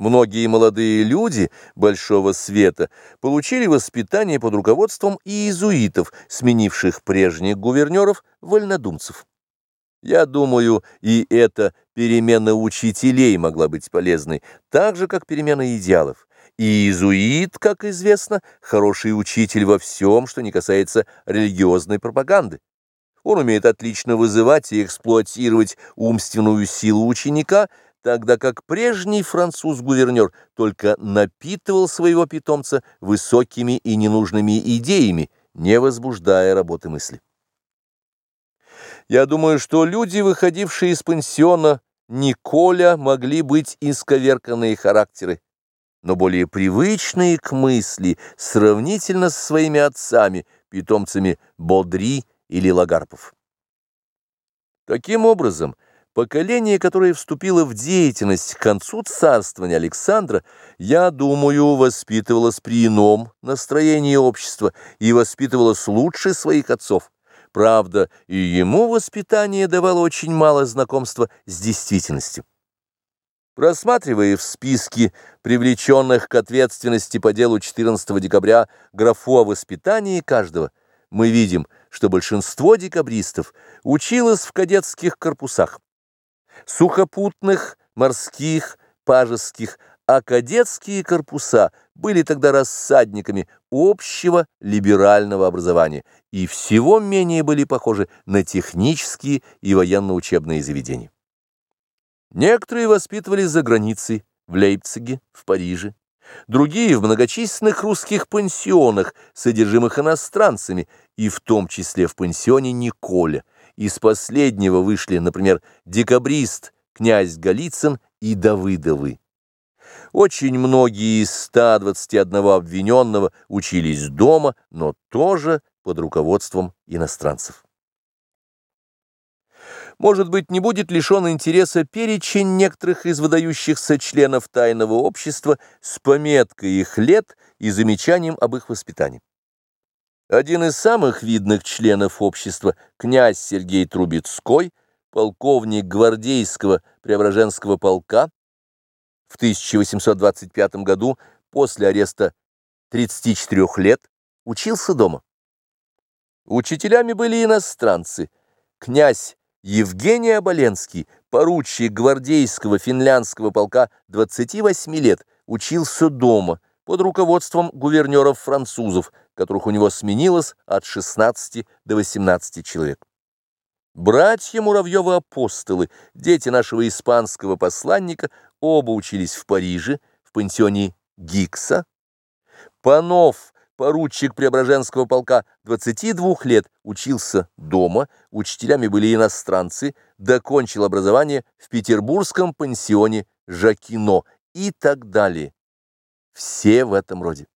Многие молодые люди большого света получили воспитание под руководством иезуитов, сменивших прежних гувернеров вольнодумцев. Я думаю, и эта перемена учителей могла быть полезной, так же, как перемена идеалов. Иезуит, как известно, хороший учитель во всем, что не касается религиозной пропаганды. Он умеет отлично вызывать и эксплуатировать умственную силу ученика, тогда как прежний француз-гувернер только напитывал своего питомца высокими и ненужными идеями, не возбуждая работы мысли. Я думаю, что люди, выходившие из пансиона Николя, могли быть исковерканные характеры, но более привычные к мысли сравнительно со своими отцами, питомцами Бодри или Лагарпов. Таким образом, поколение, которое вступило в деятельность к концу царствования Александра, я думаю, воспитывалось при ином настроении общества и воспитывалось лучше своих отцов. Правда, и ему воспитание давало очень мало знакомства с действительностью. Просматривая в списке привлеченных к ответственности по делу 14 декабря графу о воспитании каждого, мы видим, что большинство декабристов училось в кадетских корпусах, сухопутных, морских, пажеских, а кадетские корпуса были тогда рассадниками общего либерального образования и всего менее были похожи на технические и военно-учебные заведения. Некоторые воспитывались за границей, в Лейпциге, в Париже, другие в многочисленных русских пансионах, содержимых иностранцами, и в том числе в пансионе Николя. Из последнего вышли, например, декабрист, князь Голицын и Давыдовы. Очень многие из 121 обвиненного учились дома, но тоже под руководством иностранцев. Может быть, не будет лишен интереса перечень некоторых из выдающихся членов тайного общества с пометкой их лет и замечанием об их воспитании. Один из самых видных членов общества, князь Сергей Трубецкой, полковник гвардейского Преображенского полка, в 1825 году, после ареста 34 лет, учился дома. Учителями были иностранцы. Князь Евгений Оболенский, поручик гвардейского финляндского полка 28 лет, учился дома под руководством гувернеров-французов, которых у него сменилось от 16 до 18 человек. Братья Муравьевы-апостолы, дети нашего испанского посланника, оба учились в Париже, в пансионе Гикса. Панов, поручик Преображенского полка 22 лет, учился дома, учителями были иностранцы, докончил образование в петербургском пансионе Жакино и так далее. Все в этом роде.